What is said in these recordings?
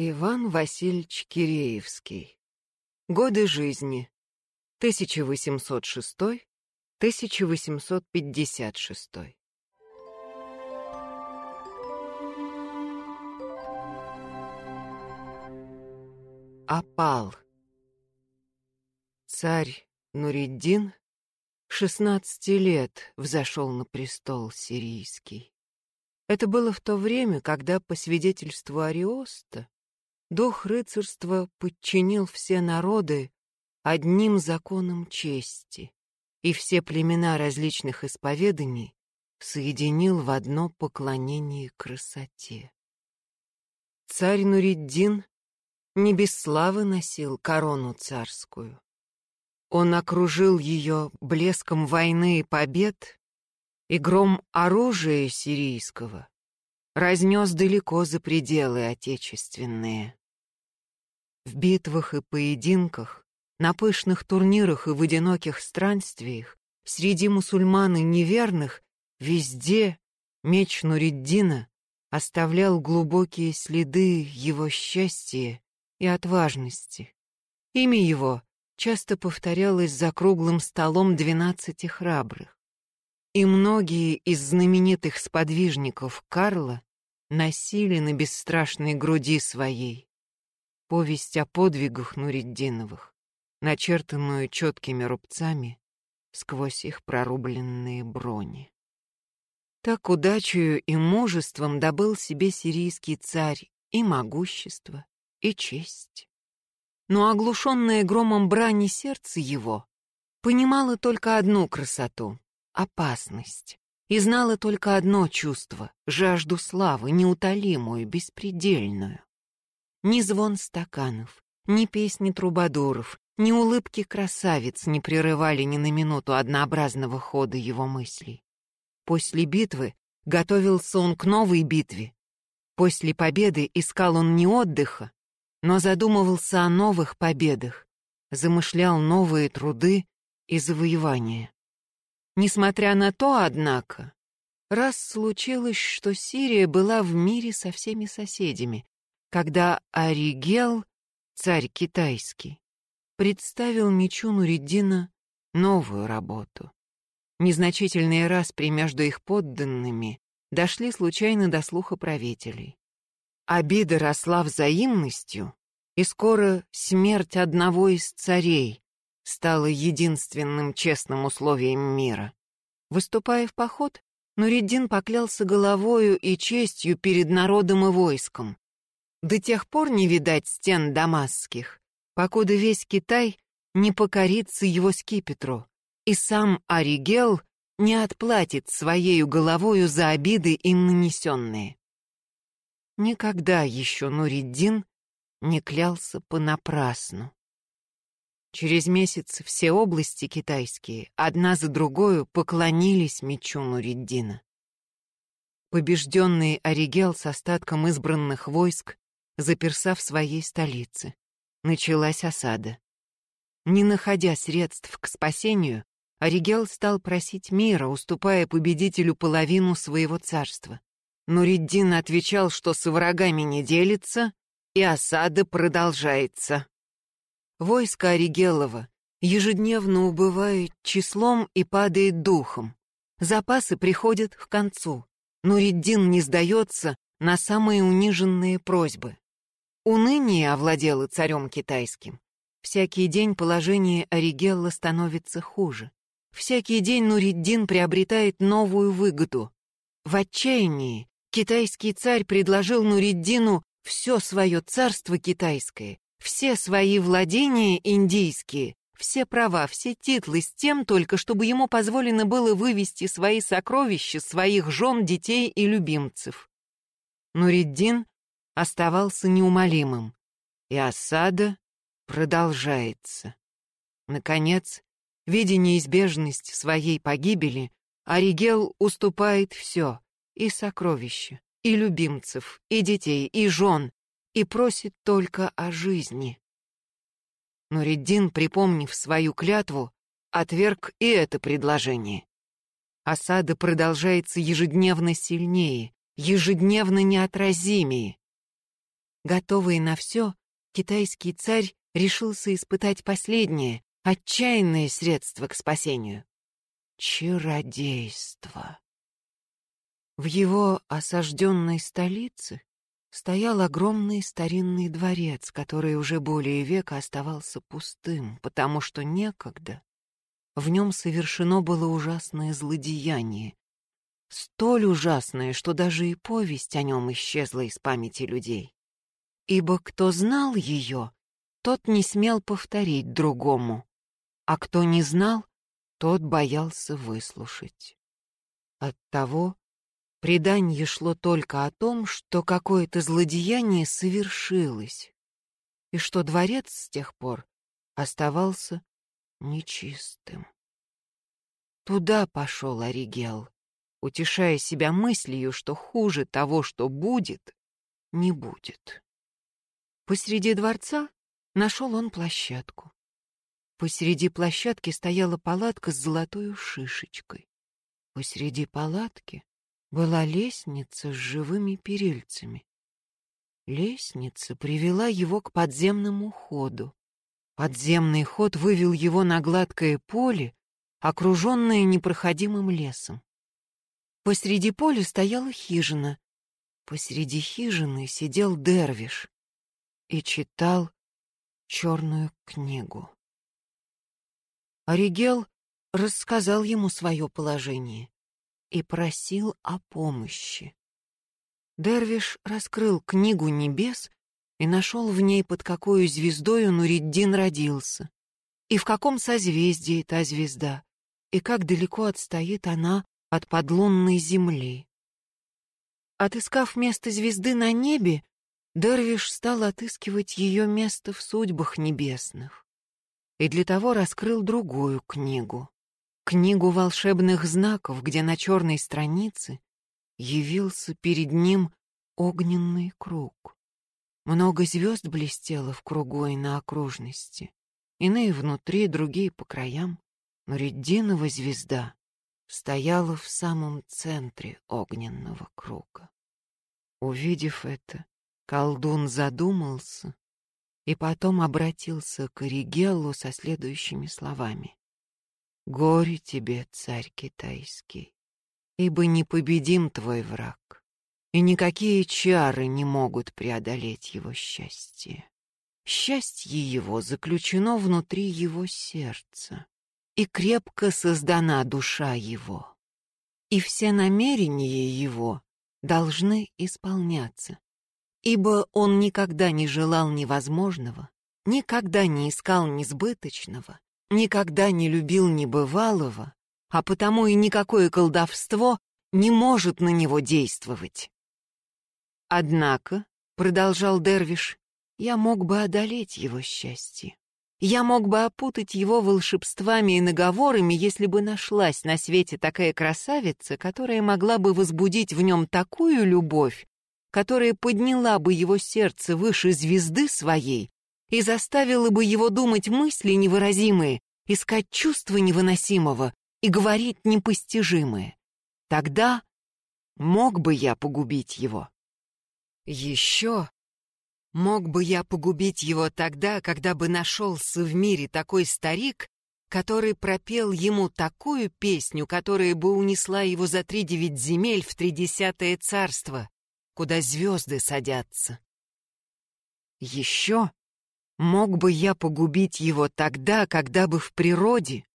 Иван Васильевич Киреевский. Годы жизни. 1806-1856. Опал. Царь Нуриддин 16 лет взошел на престол сирийский. Это было в то время, когда, по свидетельству Ариоста, дух рыцарства подчинил все народы одним законом чести, и все племена различных исповеданий соединил в одно поклонение красоте. Царь Нуриддин не без славы носил корону царскую. Он окружил ее блеском войны и побед, и гром оружия сирийского разнес далеко за пределы отечественные. В битвах и поединках, на пышных турнирах и в одиноких странствиях, среди мусульман и неверных, везде меч Нуриддина оставлял глубокие следы его счастья и отважности. Имя его часто повторялось за круглым столом двенадцати храбрых. И многие из знаменитых сподвижников Карла носили на бесстрашной груди своей повесть о подвигах Нуриддиновых, начертанную четкими рубцами сквозь их прорубленные брони. Так удачею и мужеством добыл себе сирийский царь и могущество, и честь но оглушенное громом брани сердце его понимало только одну красоту — опасность, и знало только одно чувство — жажду славы, неутолимую, беспредельную. Ни звон стаканов, ни песни трубадуров, ни улыбки красавиц не прерывали ни на минуту однообразного хода его мыслей. После битвы готовился он к новой битве. После победы искал он не отдыха, но задумывался о новых победах, замышлял новые труды и завоевания. Несмотря на то, однако, раз случилось, что Сирия была в мире со всеми соседями, когда Аригел, царь китайский, представил мечу Нуриддина новую работу. Незначительные распри между их подданными дошли случайно до слуха правителей. Обида росла взаимностью, и скоро смерть одного из царей стала единственным честным условием мира. Выступая в поход, Нуриддин поклялся головою и честью перед народом и войском. До тех пор не видать стен дамасских, покуда весь Китай не покорится его скипетру, и сам Аригел не отплатит своею головою за обиды им нанесенные. Никогда еще Нуриддин не клялся понапрасну. Через месяц все области китайские, одна за другою, поклонились мечу Нуриддина. Побежденный Оригел с остатком избранных войск заперся в своей столице. Началась осада. Не находя средств к спасению, Оригел стал просить мира, уступая победителю половину своего царства. Нуриддин отвечал, что с врагами не делится, и осада продолжается. Войско Оригелова ежедневно убывает числом и падает духом. Запасы приходят к концу. Нуриддин не сдается на самые униженные просьбы. Уныние овладело царем китайским. Всякий день положение Оригелла становится хуже. Всякий день Нуриддин приобретает новую выгоду. В отчаянии Китайский царь предложил Нуриддину все свое царство китайское, все свои владения индийские, все права, все титлы с тем только, чтобы ему позволено было вывести свои сокровища, своих жен, детей и любимцев. Нуриддин оставался неумолимым, и осада продолжается. Наконец, видя неизбежность своей погибели, Оригел уступает все и сокровища, и любимцев, и детей, и жен, и просит только о жизни. Но Реддин, припомнив свою клятву, отверг и это предложение. Осада продолжается ежедневно сильнее, ежедневно неотразимее. Готовый на все, китайский царь решился испытать последнее, отчаянное средство к спасению — чародейство. В его осажденной столице стоял огромный старинный дворец, который уже более века оставался пустым, потому что некогда в нем совершено было ужасное злодеяние, столь ужасное, что даже и повесть о нем исчезла из памяти людей. Ибо кто знал ее, тот не смел повторить другому, а кто не знал, тот боялся выслушать. Оттого предание шло только о том, что какое-то злодеяние совершилось, и что дворец с тех пор оставался нечистым. Туда пошел Оригел, утешая себя мыслью, что хуже того, что будет, не будет. Посреди дворца нашел он площадку. Посреди площадки стояла палатка с золотой шишечкой. Посреди палатки была лестница с живыми перильцами. Лестница привела его к подземному ходу. Подземный ход вывел его на гладкое поле, окруженное непроходимым лесом. Посреди поля стояла хижина. Посреди хижины сидел дервиш и читал черную книгу. Оригел рассказал ему свое положение и просил о помощи. Дервиш раскрыл книгу небес и нашел в ней, под какую звездою Нуриддин родился, и в каком созвездии та звезда, и как далеко отстоит она от подлунной земли. Отыскав место звезды на небе, Дервиш стал отыскивать ее место в судьбах небесных и для того раскрыл другую книгу. Книгу волшебных знаков, где на черной странице явился перед ним огненный круг. Много звезд блестело в кругу и на окружности, иные внутри, другие по краям, но Реддинова звезда стояла в самом центре огненного круга. Увидев это, колдун задумался и потом обратился к Оригеллу со следующими словами. «Горе тебе, царь китайский, ибо непобедим твой враг, и никакие чары не могут преодолеть его счастье. Счастье его заключено внутри его сердца, и крепко создана душа его, и все намерения его должны исполняться, ибо он никогда не желал невозможного, никогда не искал несбыточного, никогда не любил небывалого, а потому и никакое колдовство не может на него действовать. Однако, — продолжал Дервиш, — я мог бы одолеть его счастье. Я мог бы опутать его волшебствами и наговорами, если бы нашлась на свете такая красавица, которая могла бы возбудить в нем такую любовь, которая подняла бы его сердце выше звезды своей и заставила бы его думать мысли невыразимые, искать чувства невыносимого и говорить непостижимое. Тогда мог бы я погубить его. Еще мог бы я погубить его тогда, когда бы нашелся в мире такой старик, который пропел ему такую песню, которая бы унесла его за три девять земель в тридесятое царство, куда звезды садятся. Еще мог бы я погубить его тогда, когда бы в природе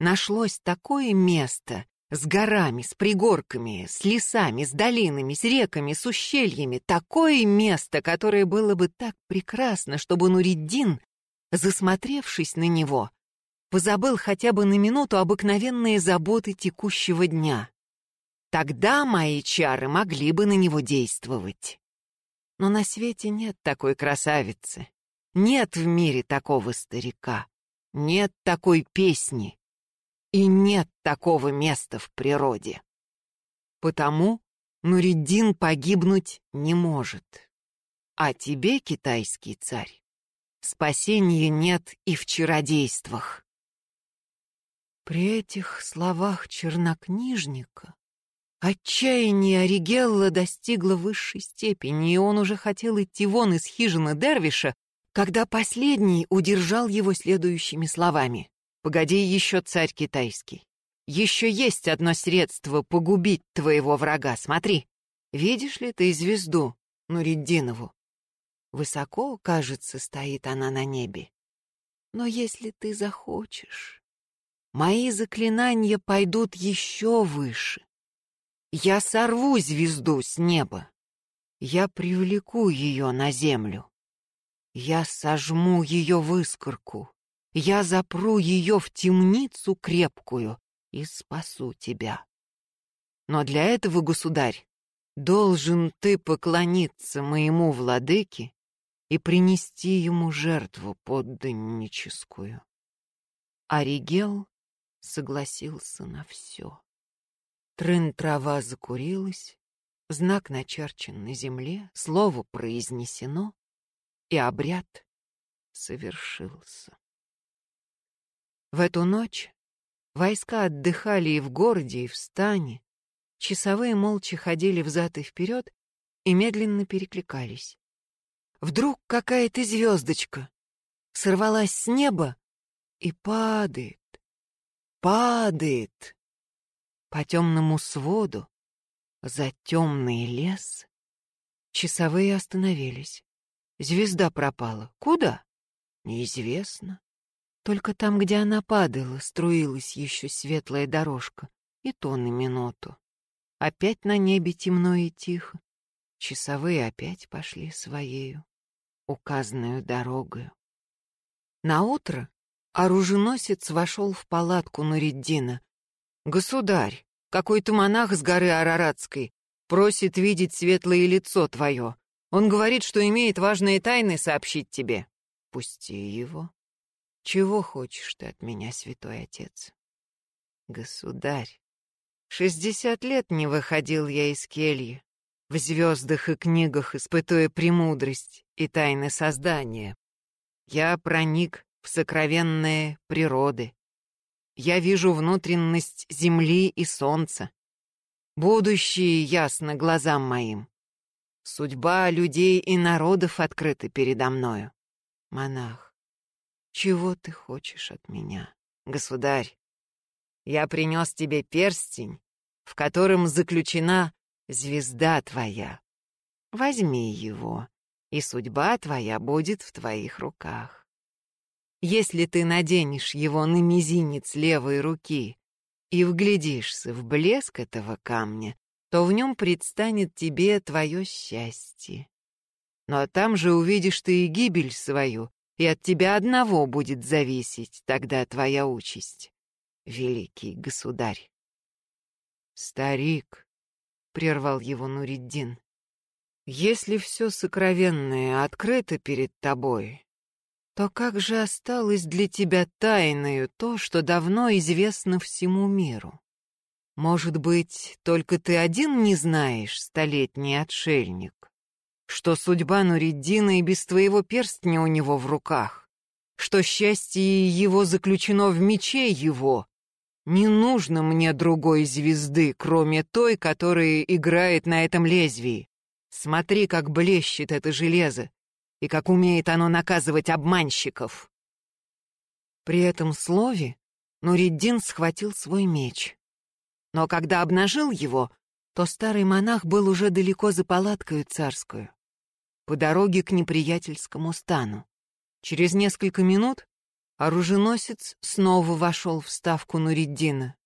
нашлось такое место с горами, с пригорками, с лесами, с долинами, с реками, с ущельями, такое место, которое было бы так прекрасно, чтобы Нуриддин, засмотревшись на него, позабыл хотя бы на минуту обыкновенные заботы текущего дня. Тогда мои чары могли бы на него действовать. Но на свете нет такой красавицы. Нет в мире такого старика. Нет такой песни. И нет такого места в природе. Потому Нуриддин погибнуть не может. А тебе, китайский царь, спасения нет и в чародействах. При этих словах чернокнижника Отчаяние Оригелла достигло высшей степени, и он уже хотел идти вон из хижины Дервиша, когда последний удержал его следующими словами. «Погоди еще, царь китайский. Еще есть одно средство погубить твоего врага. Смотри, видишь ли ты звезду Нуриддинову? Высоко, кажется, стоит она на небе. Но если ты захочешь, мои заклинания пойдут еще выше. Я сорву звезду с неба. Я привлеку ее на землю. Я сожму ее в искорку. Я запру ее в темницу крепкую и спасу тебя. Но для этого, государь, должен ты поклониться моему владыке и принести ему жертву подданническую. Аригел согласился на все. Трын-трава закурилась, знак начерчен на земле, слово произнесено, и обряд совершился. В эту ночь войска отдыхали и в городе, и в стане, часовые молча ходили взад и вперед и медленно перекликались. Вдруг какая-то звездочка сорвалась с неба и падает, падает по темному своду за темный лес. Часовые остановились. Звезда пропала. Куда? Неизвестно. Только там, где она падала, струилась еще светлая дорожка, и то на минуту. Опять на небе темно и тихо. Часовые опять пошли своею, указанную дорогою. утро оруженосец вошел в палатку Нуриддина. «Государь, какой-то монах с горы Араратской просит видеть светлое лицо твое. Он говорит, что имеет важные тайны сообщить тебе. Пусти его. Чего хочешь ты от меня, святой отец? Государь, шестьдесят лет не выходил я из кельи, в звездах и книгах испытуя премудрость и тайны создания. Я проник в сокровенные природы. Я вижу внутренность земли и солнца. Будущее ясно глазам моим. Судьба людей и народов открыта передо мною. Монах, чего ты хочешь от меня, государь? Я принес тебе перстень, в котором заключена звезда твоя. Возьми его, и судьба твоя будет в твоих руках. Если ты наденешь его на мизинец левой руки и вглядишься в блеск этого камня, то в нем предстанет тебе твое счастье. Но там же увидишь ты и гибель свою, и от тебя одного будет зависеть тогда твоя участь, великий государь. Старик, — прервал его Нуриддин, — если все сокровенное открыто перед тобой, то как же осталось для тебя тайною то, что давно известно всему миру? Может быть, только ты один не знаешь, столетний отшельник, что судьба Нуриддина и без твоего перстня у него в руках, что счастье его заключено в мече его. Не нужно мне другой звезды, кроме той, которая играет на этом лезвии. Смотри, как блещет это железо, и как умеет оно наказывать обманщиков. При этом слове Нуриддин схватил свой меч. Но когда обнажил его, то старый монах был уже далеко за палаткою царскую, по дороге к неприятельскому стану. Через несколько минут оруженосец снова вошел в ставку Нуриддина.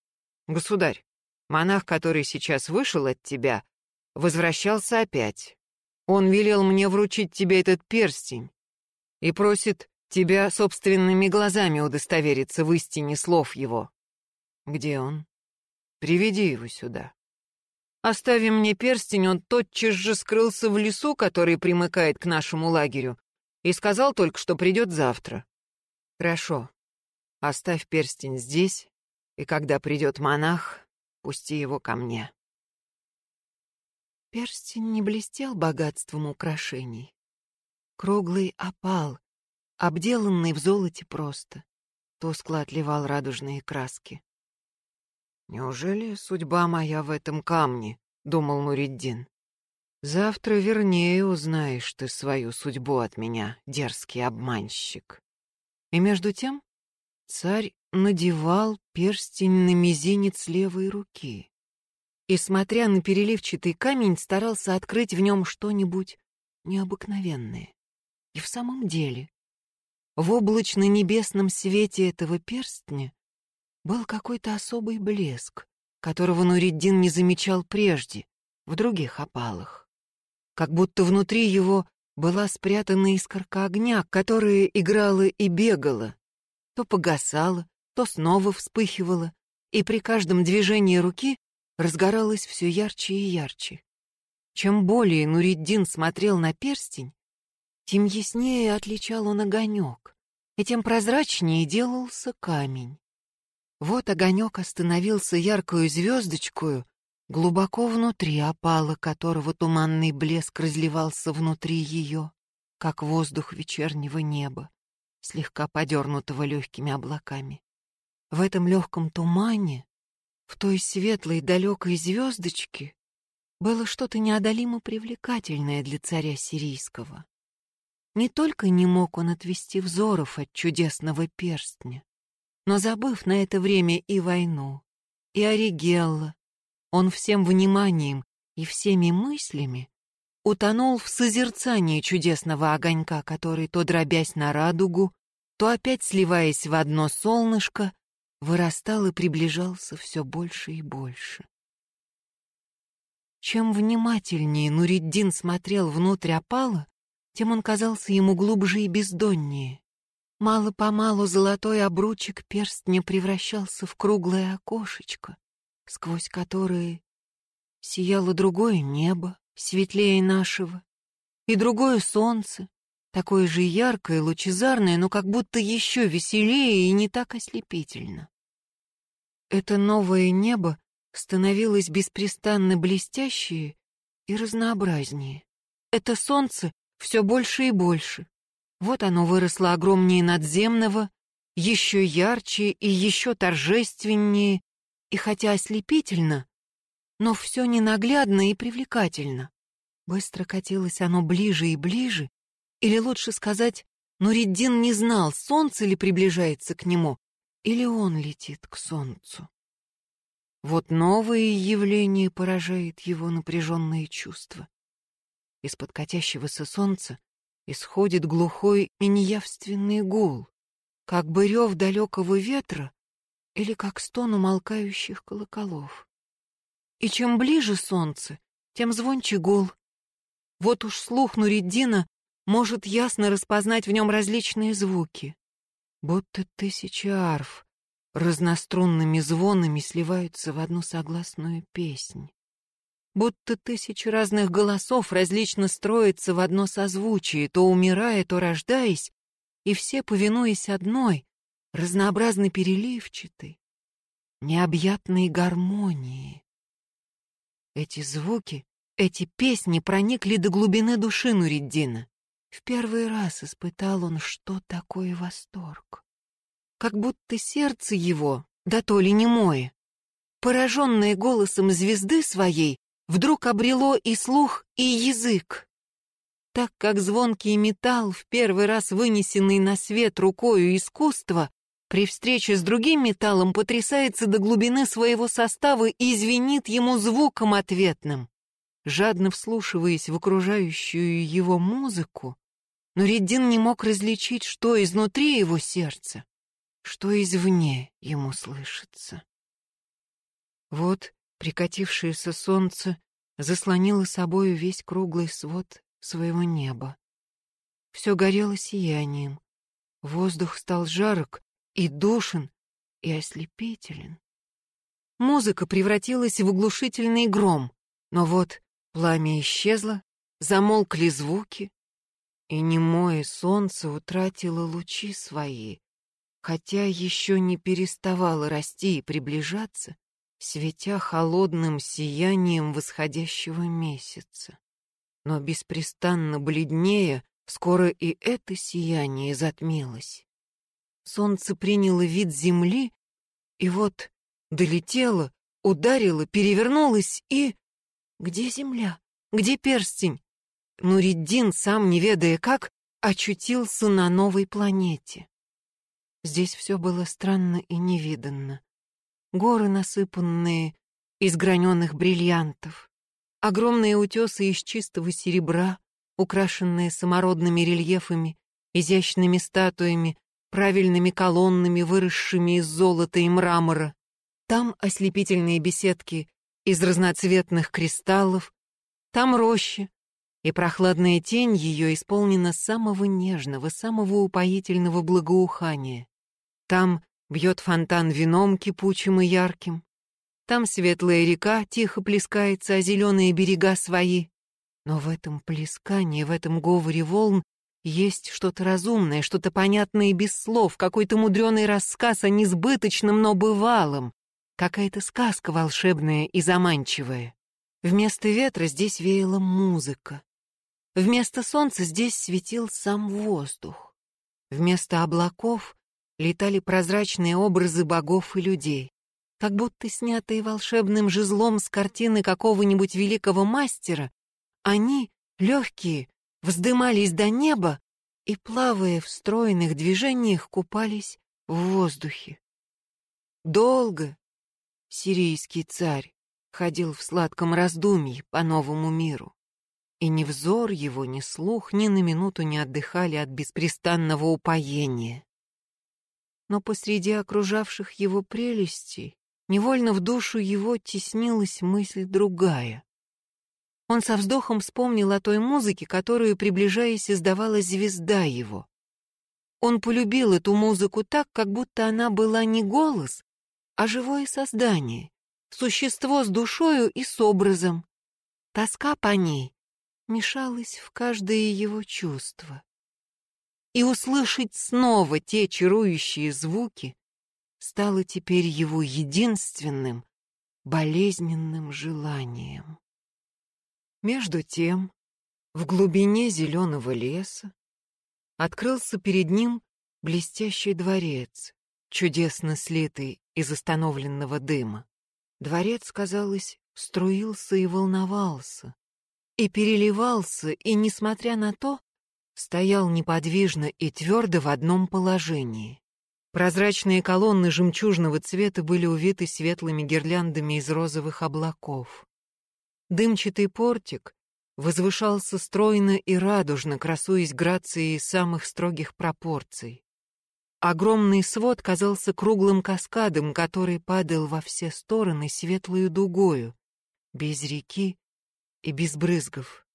«Государь, монах, который сейчас вышел от тебя, возвращался опять. Он велел мне вручить тебе этот перстень и просит тебя собственными глазами удостовериться в истине слов его. Где он?» Приведи его сюда. Оставив мне перстень, он тотчас же скрылся в лесу, который примыкает к нашему лагерю, и сказал только, что придет завтра. Хорошо. Оставь перстень здесь, и когда придет монах, пусти его ко мне. Перстень не блестел богатством украшений. Круглый опал, обделанный в золоте просто, тускло отливал радужные краски. «Неужели судьба моя в этом камне?» — думал Нуриддин. «Завтра вернее узнаешь ты свою судьбу от меня, дерзкий обманщик». И между тем царь надевал перстень на мизинец левой руки и, смотря на переливчатый камень, старался открыть в нем что-нибудь необыкновенное. И в самом деле, в облачно-небесном свете этого перстня был какой-то особый блеск, которого Нуриддин не замечал прежде, в других опалах. Как будто внутри его была спрятана искорка огня, которая играла и бегала, то погасала, то снова вспыхивала, и при каждом движении руки разгоралась все ярче и ярче. Чем более Нуриддин смотрел на перстень, тем яснее отличал он огонек, и тем прозрачнее делался камень. Вот огонек остановился яркую звездочкою глубоко внутри опала, которого туманный блеск разливался внутри ее, как воздух вечернего неба, слегка подернутого легкими облаками. В этом легком тумане, в той светлой далекой звездочке, было что-то неодолимо привлекательное для царя сирийского. Не только не мог он отвести взоров от чудесного перстня, но забыв на это время и войну, и Оригелла, он всем вниманием и всеми мыслями утонул в созерцании чудесного огонька, который, то дробясь на радугу, то опять сливаясь в одно солнышко, вырастал и приближался все больше и больше. Чем внимательнее Нуриддин смотрел внутрь опала, тем он казался ему глубже и бездоннее. Мало-помалу золотой обручек перстня превращался в круглое окошечко, сквозь которое сияло другое небо, светлее нашего, и другое солнце, такое же яркое, лучезарное, но как будто еще веселее и не так ослепительно. Это новое небо становилось беспрестанно блестящее и разнообразнее. Это солнце все больше и больше. Вот оно выросло огромнее надземного, еще ярче и еще торжественнее, и хотя ослепительно, но все ненаглядно и привлекательно. Быстро катилось оно ближе и ближе, или лучше сказать, Нуриддин не знал, солнце ли приближается к нему, или он летит к солнцу. Вот новое явление поражает его напряженные чувства. Из-под катящегося солнца исходит глухой и неявственный гул, как бы рев далекого ветра или как стон умолкающих колоколов. И чем ближе солнце, тем звонче гул. Вот уж слух Нуриддина может ясно распознать в нем различные звуки. Будто тысячи арф разнострунными звонами сливаются в одну согласную песнь будто тысячи разных голосов различно строятся в одно созвучие, то умирая, то рождаясь, и все повинуясь одной, разнообразно переливчатой, необъятной гармонии. Эти звуки, эти песни проникли до глубины души Нуриддина. В первый раз испытал он, что такое восторг. Как будто сердце его, да то ли немое, пораженное голосом звезды своей, вдруг обрело и слух, и язык. Так как звонкий металл, в первый раз вынесенный на свет рукою искусства, при встрече с другим металлом потрясается до глубины своего состава и звенит ему звуком ответным. Жадно вслушиваясь в окружающую его музыку, но Реддин не мог различить, что изнутри его сердца, что извне ему слышится. Вот Прикатившееся солнце заслонило собою весь круглый свод своего неба. Все горело сиянием. Воздух стал жарок и душен, и ослепителен. Музыка превратилась в оглушительный гром, но вот пламя исчезло, замолкли звуки, и немое солнце утратило лучи свои, хотя еще не переставало расти и приближаться, светя холодным сиянием восходящего месяца. Но беспрестанно бледнее, скоро и это сияние затмилось. Солнце приняло вид земли, и вот долетело, ударила, перевернулась и... Где земля? Где перстень? Нуриддин, сам не ведая как, очутился на новой планете. Здесь все было странно и невиданно. Горы, насыпанные из граненых бриллиантов, огромные утесы из чистого серебра, украшенные самородными рельефами, изящными статуями, правильными колоннами, выросшими из золота и мрамора. Там ослепительные беседки из разноцветных кристаллов, там рощи, и прохладная тень ее исполнена самого нежного, самого упоительного благоухания. Там бьет фонтан вином кипучим и ярким, там светлая река тихо плескается, а зеленые берега свои. Но в этом плескании, в этом говоре волн есть что-то разумное, что-то понятное без слов, какой-то мудреный рассказ о несбыточном, но бывалом, какая-то сказка волшебная и заманчивая. Вместо ветра здесь веяла музыка. Вместо солнца здесь светил сам воздух. Вместо облаков летали прозрачные образы богов и людей, как будто снятые волшебным жезлом с картины какого-нибудь великого мастера, они, легкие, вздымались до неба и, плавая в стройных движениях, купались в воздухе. Долго сирийский царь ходил в сладком раздумье по новому миру, и ни взор его, ни слух ни на минуту не отдыхали от беспрестанного упоения. Но посреди окружавших его прелестей невольно в душу его теснилась мысль другая. Он со вздохом вспомнил о той музыке, которую, приближаясь, издавала звезда его. Он полюбил эту музыку так, как будто она была не голос, а живое создание, существо с душою и с образом. Тоска по ней мешалась в каждое его чувство. И услышать снова те чарующие звуки стало теперь его единственным болезненным желанием. Между тем, в глубине зеленого леса открылся перед ним блестящий дворец, чудесно слитый из остановленного дыма. Дворец, казалось, струился и волновался, и переливался, и, несмотря на то, стоял неподвижно и твердо в одном положении. Прозрачные колонны жемчужного цвета были увиты светлыми гирляндами из розовых облаков. Дымчатый портик возвышался стройно и радужно, красуясь грацией самых строгих пропорций. Огромный свод казался круглым каскадом, который падал во все стороны светлую дугою, без реки и без брызгов.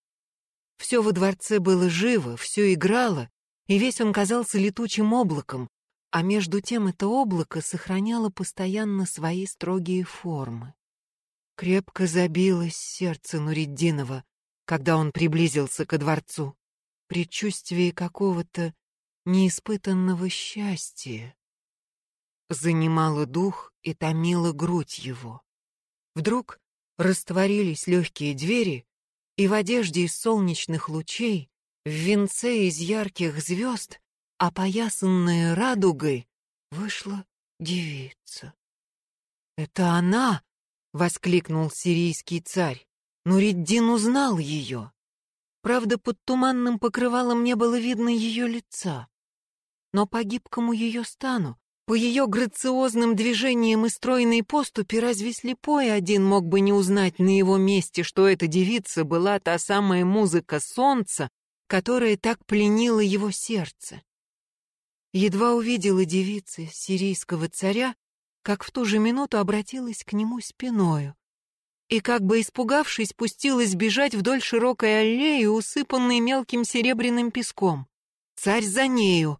Все во дворце было живо, все играло, и весь он казался летучим облаком, а между тем это облако сохраняло постоянно свои строгие формы. Крепко забилось сердце Нуриддинова, когда он приблизился ко дворцу. Предчувствие какого-то неиспытанного счастья занимало дух и томило грудь его. Вдруг растворились легкие двери, и в одежде из солнечных лучей, в венце из ярких звезд, опоясанная радугой, вышла девица. Это она воскликнул сирийский царь. Нуриддин узнал ее. Правда, под туманным покрывалом не было видно ее лица. Но по гибкому ее стану, по ее грациозным движениям и стройной поступе разве слепой один мог бы не узнать на его месте, что эта девица была та самая музыка солнца, которая так пленила его сердце. Едва увидела девица сирийского царя, как в ту же минуту обратилась к нему спиною и, как бы испугавшись, пустилась бежать вдоль широкой аллеи, усыпанной мелким серебряным песком. Царь за нею.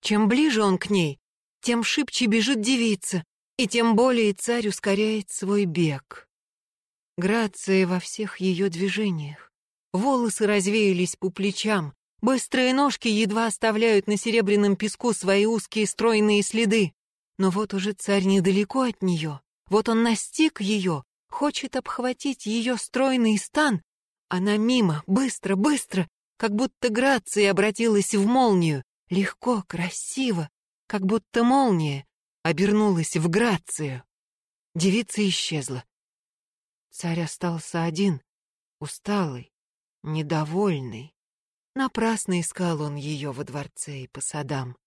Чем ближе он к ней, тем шибче бежит девица, и тем более царь ускоряет свой бег. Грация во всех ее движениях. Волосы развеялись по плечам, быстрые ножки едва оставляют на серебряном песку свои узкие стройные следы. Но вот уже царь недалеко от нее, вот он настиг ее, хочет обхватить ее стройный стан. Она мимо, быстро, быстро, как будто грация обратилась в молнию, легко, красиво, как будто молния обернулась в грацию. девица исчезла. Царь остался один, усталый, недовольный. Напрасно искал он ее во дворце и по садам.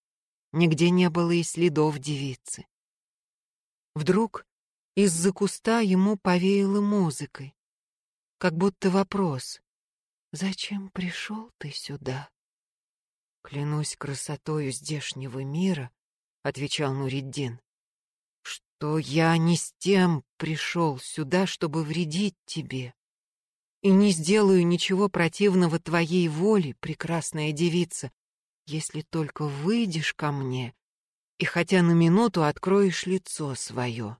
Нигде не было и следов девицы. Вдруг из-за куста ему повеяло музыкой, как будто вопрос «Зачем пришел ты сюда?» «Клянусь красотою здешнего мира», — отвечал Нуриддин, «что я не с тем пришел сюда, чтобы вредить тебе, и не сделаю ничего противного твоей воле, прекрасная девица, если только выйдешь ко мне и хотя на минуту откроешь лицо свое».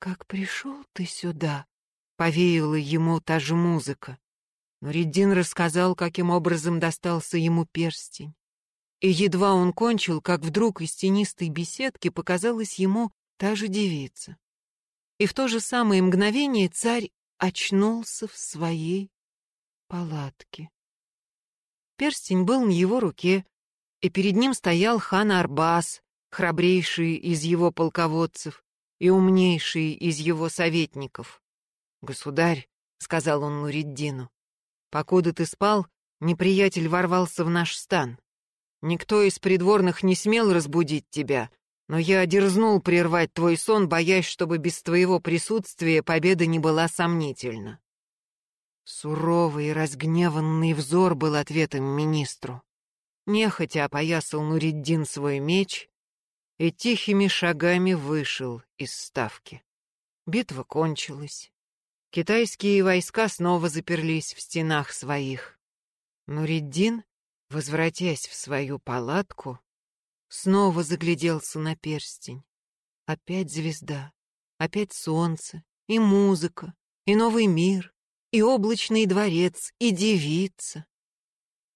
«Как пришел ты сюда?» — повеяла ему та же музыка. Нуриддин рассказал, каким образом достался ему перстень. И едва он кончил, как вдруг из тенистой беседки показалась ему та же девица. И в то же самое мгновение царь очнулся в своей палатке. Перстень был на его руке, и перед ним стоял хан Арбас, храбрейший из его полководцев, и умнейший из его советников. «Государь», — сказал он Нуриддину, — «покуда ты спал, неприятель ворвался в наш стан. Никто из придворных не смел разбудить тебя, но я дерзнул прервать твой сон, боясь, чтобы без твоего присутствия победа не была сомнительна». Суровый и разгневанный взор был ответом министру. Нехотя опоясал Нуриддин свой меч и тихими шагами вышел из ставки. Битва кончилась. Китайские войска снова заперлись в стенах своих. Нуриддин, возвратясь в свою палатку, снова загляделся на перстень. Опять звезда, опять солнце, и музыка, и новый мир, и облачный дворец, и девица.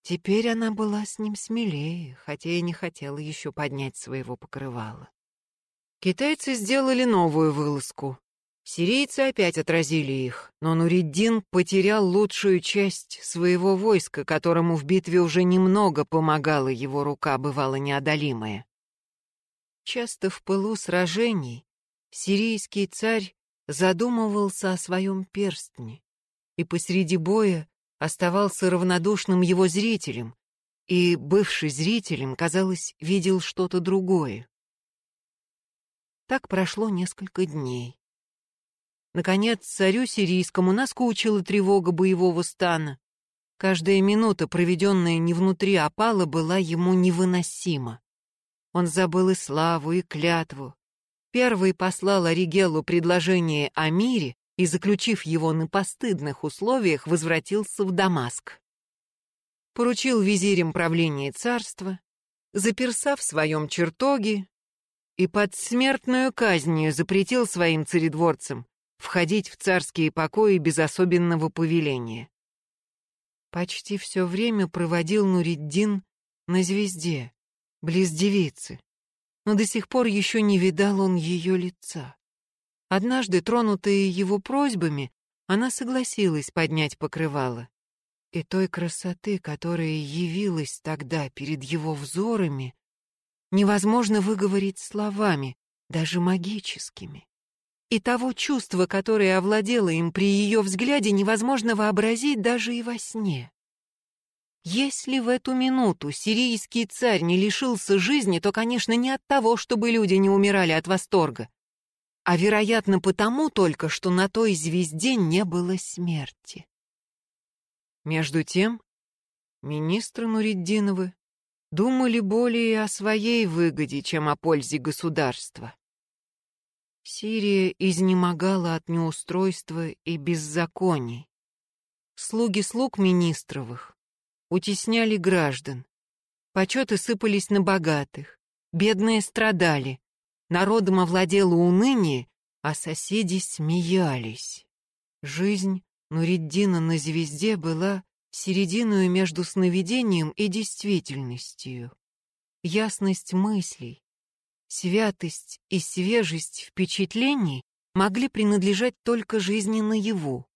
Теперь она была с ним смелее, хотя и не хотела еще поднять своего покрывала. Китайцы сделали новую вылазку. Сирийцы опять отразили их, но Нуриддин потерял лучшую часть своего войска, которому в битве уже немного помогала его рука, бывала неодолимая. Часто в пылу сражений сирийский царь задумывался о своем перстне, и посреди боя оставался равнодушным его зрителем, и бывший зрителем, казалось, видел что-то другое. Так прошло несколько дней. Наконец, царю сирийскому наскучила тревога боевого стана. Каждая минута, проведенная не внутри опала, была ему невыносима. Он забыл и славу, и клятву. Первый послал Оригелу предложение о мире, и, заключив его на постыдных условиях, возвратился в Дамаск. Поручил визирям правление царства, заперся в своем чертоге и под смертную казнью запретил своим царедворцам входить в царские покои без особенного повеления. Почти все время проводил Нуриддин на звезде, близ девицы, но до сих пор еще не видал он ее лица. Однажды, тронутая его просьбами, она согласилась поднять покрывало. И той красоты, которая явилась тогда перед его взорами, невозможно выговорить словами, даже магическими. И того чувства, которое овладело им при ее взгляде, невозможно вообразить даже и во сне. Если в эту минуту сирийский царь не лишился жизни, то, конечно, не от того, чтобы люди не умирали от восторга, а вероятно потому только, что на той звезде не было смерти. Между тем, министры Нуриддиновы думали более о своей выгоде, чем о пользе государства. Сирия изнемогала от неустройства и беззаконий. Слуги слуг министровых утесняли граждан, почеты сыпались на богатых, бедные страдали, Народом овладело уныние, а соседи смеялись. Жизнь Нуриддина на звезде была серединой между сновидением и действительностью. Ясность мыслей, святость и свежесть впечатлений могли принадлежать только жизни наяву,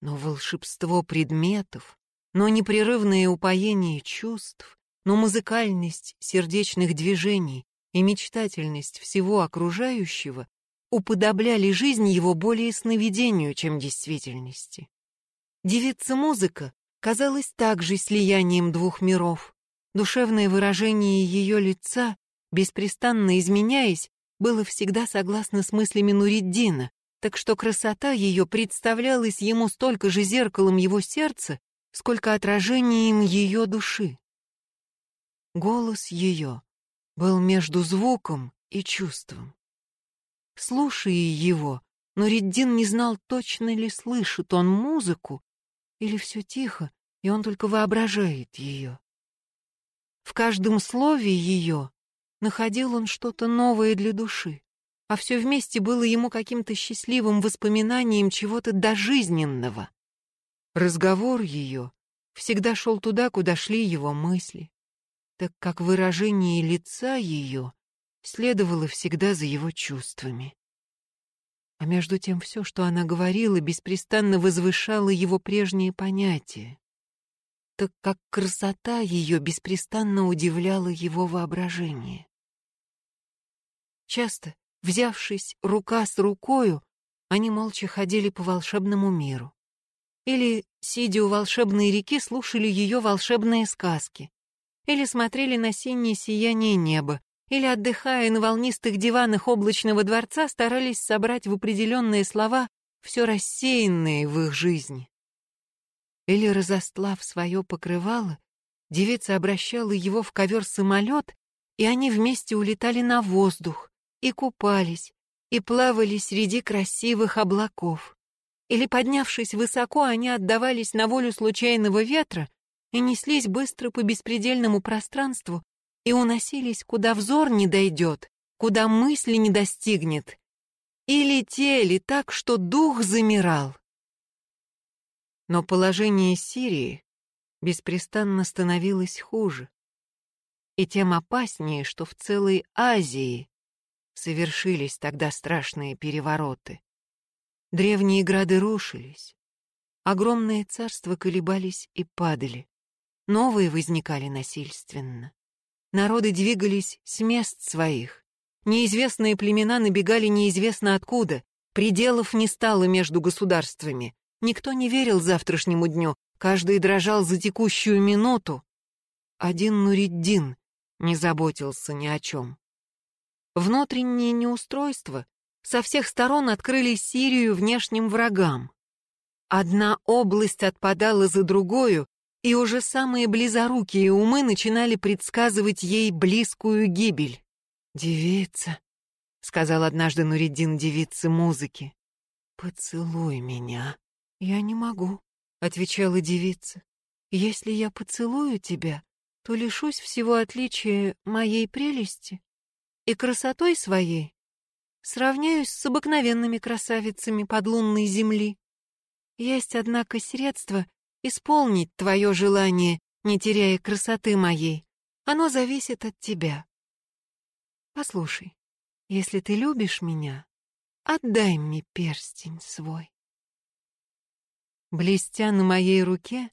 но волшебство предметов, но непрерывное упоение чувств, но музыкальность сердечных движений, и мечтательность всего окружающего уподобляли жизнь его более сновидению, чем действительности. Девица-музыка казалась также слиянием двух миров. Душевное выражение ее лица, беспрестанно изменяясь, было всегда согласно с мыслями Нуриддина, так что красота ее представлялась ему столько же зеркалом его сердца, сколько отражением ее души. Голос ее был между звуком и чувством. Слушая его, Нуриддин не знал, точно ли слышит он музыку, или все тихо, и он только воображает ее. В каждом слове ее находил он что-то новое для души, а все вместе было ему каким-то счастливым воспоминанием чего-то дожизненного. Разговор ее всегда шел туда, куда шли его мысли, так как выражение лица ее следовало всегда за его чувствами. А между тем все, что она говорила, беспрестанно возвышало его прежние понятия, так как красота ее беспрестанно удивляла его воображение. Часто, взявшись рука с рукою, они молча ходили по волшебному миру. Или, сидя у волшебной реки, слушали ее волшебные сказки. Или смотрели на синее сияние неба, или, отдыхая на волнистых диванах облачного дворца, старались собрать в определенные слова все рассеянное в их жизни. Или, разостлав свое покрывало, девица обращала его в ковер-самолет, и они вместе улетали на воздух, и купались, и плавали среди красивых облаков. Или, поднявшись высоко, они отдавались на волю случайного ветра и неслись быстро по беспредельному пространству, и уносились, куда взор не дойдет, куда мысли не достигнет, и летели так, что дух замирал. Но положение Сирии беспрестанно становилось хуже, и тем опаснее, что в целой Азии совершились тогда страшные перевороты. Древние грады рушились, огромные царства колебались и падали, новые возникали насильственно. Народы двигались с мест своих. Неизвестные племена набегали неизвестно откуда. Пределов не стало между государствами. Никто не верил завтрашнему дню, каждый дрожал за текущую минуту. Один Нуриддин не заботился ни о чем. Внутренние неустройства со всех сторон открыли Сирию внешним врагам. Одна область отпадала за другую, и уже самые близорукие умы начинали предсказывать ей близкую гибель. «Девица», — сказал однажды Нуриддин девице музыки, — «поцелуй меня». «Я не могу», — отвечала девица. «Если я поцелую тебя, то лишусь всего отличия моей прелести и красотой своей сравняюсь с обыкновенными красавицами подлунной земли. Есть, однако, средства, исполнить твое желание, не теряя красоты моей. Оно зависит от тебя. Послушай, если ты любишь меня, отдай мне перстень свой. Блестя на моей руке,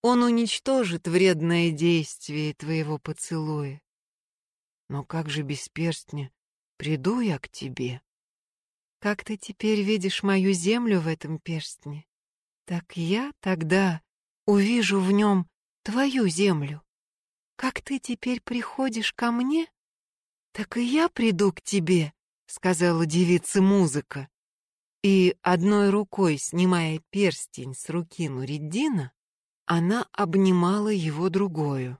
он уничтожит вредное действие твоего поцелуя. Но как же без перстня приду я к тебе? Как ты теперь видишь мою землю в этом перстне? Так я тогда увижу в нем твою землю. Как ты теперь приходишь ко мне, так и я приду к тебе, сказала девица музыка. И одной рукой, снимая перстень с руки Нуриддина, она обнимала его другую.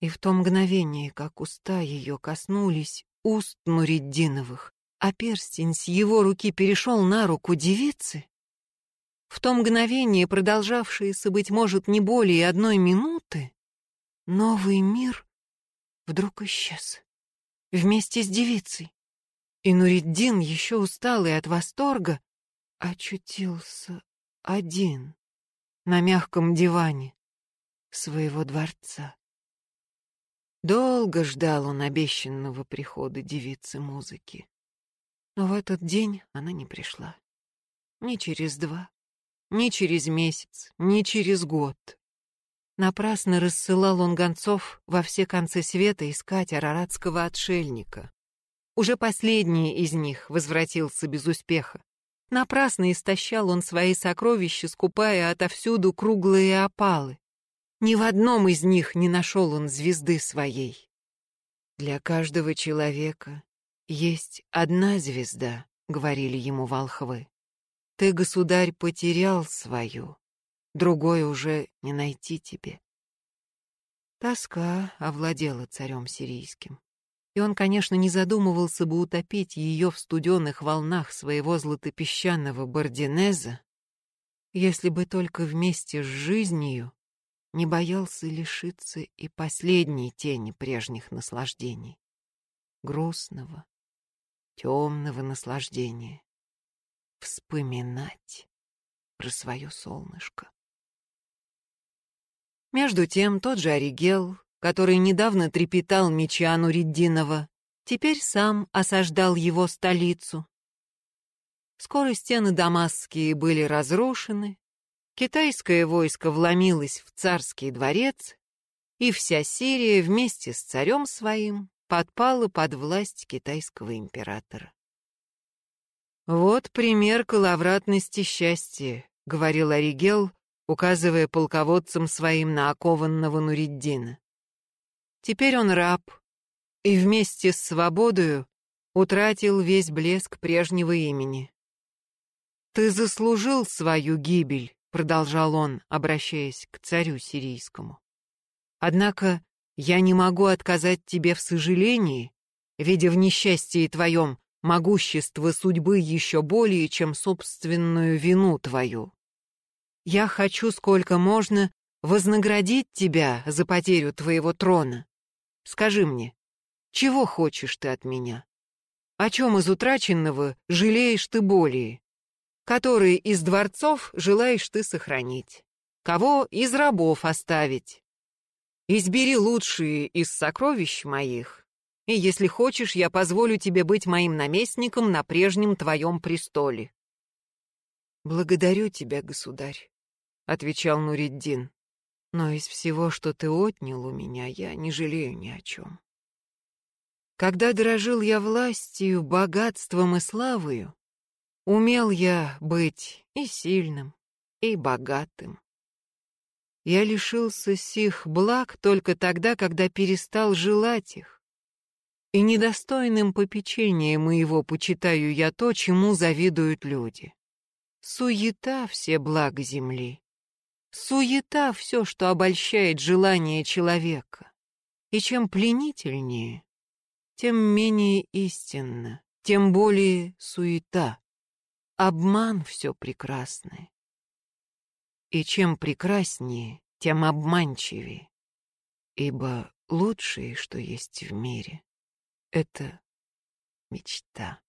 И в то мгновение, как уста ее коснулись уст Нуриддиновых, а перстень с его руки перешел на руку девицы, в то мгновение, продолжавшееся, быть может, не более одной минуты, новый мир вдруг исчез. Вместе с девицей. И Нуриддин, еще усталый от восторга, очутился один на мягком диване своего дворца. Долго ждал он обещанного прихода девицы музыки. Но в этот день она не пришла. Ни через два, ни через месяц, ни через год. Напрасно рассылал он гонцов во все концы света искать араратского отшельника. Уже последний из них возвратился без успеха. Напрасно истощал он свои сокровища, скупая отовсюду круглые опалы. Ни в одном из них не нашел он звезды своей. Для каждого человека есть одна звезда, — говорили ему волхвы. Ты, государь, потерял свою, другой уже не найти тебе. Тоска овладела царем сирийским. И он, конечно, не задумывался бы утопить ее в студенных волнах своего златопесчаного Бардинеза, если бы только вместе с жизнью не боялся лишиться и последней тени прежних наслаждений. Грустного, темного наслаждения. Вспоминать про свое солнышко. Между тем тот же Оригел, который недавно трепетал меча Нуриддинова, теперь сам осаждал его столицу. Скоро стены дамасские были разрушены, китайское войско вломилось в царский дворец, и вся Сирия вместе с царем своим подпала под власть китайского императора. «Вот пример коловратности счастья», — говорил Оригел, указывая полководцам своим на окованного Нуриддина. Теперь он раб, и вместе с свободою утратил весь блеск прежнего имени. «Ты заслужил свою гибель», — продолжал он, обращаясь к царю сирийскому. «Однако я не могу отказать тебе в сожалении, видя в несчастье твоем могущество судьбы еще более, чем собственную вину твою. Я хочу сколько можно вознаградить тебя за потерю твоего трона. Скажи мне, чего хочешь ты от меня? О чем из утраченного жалеешь ты более? Который из дворцов желаешь ты сохранить? Кого из рабов оставить? Избери лучшие из сокровищ моих, и если хочешь, я позволю тебе быть моим наместником на прежнем твоем престоле. Благодарю тебя, государь отвечал Нуриддин. Но из всего, что ты отнял у меня, я не жалею ни о чем. Когда дорожил я властью, богатством и славою, умел я быть и сильным, и богатым. Я лишился сих благ только тогда, когда перестал желать их. И недостойным попечения моего почитаю я то, чему завидуют люди. Суета все благ земли, Суета — все, что обольщает желание человека. И чем пленительнее, тем менее истинно, тем более суета. Обман — все прекрасное. И чем прекраснее, тем обманчивее. Ибо лучшее, что есть в мире, — это мечта.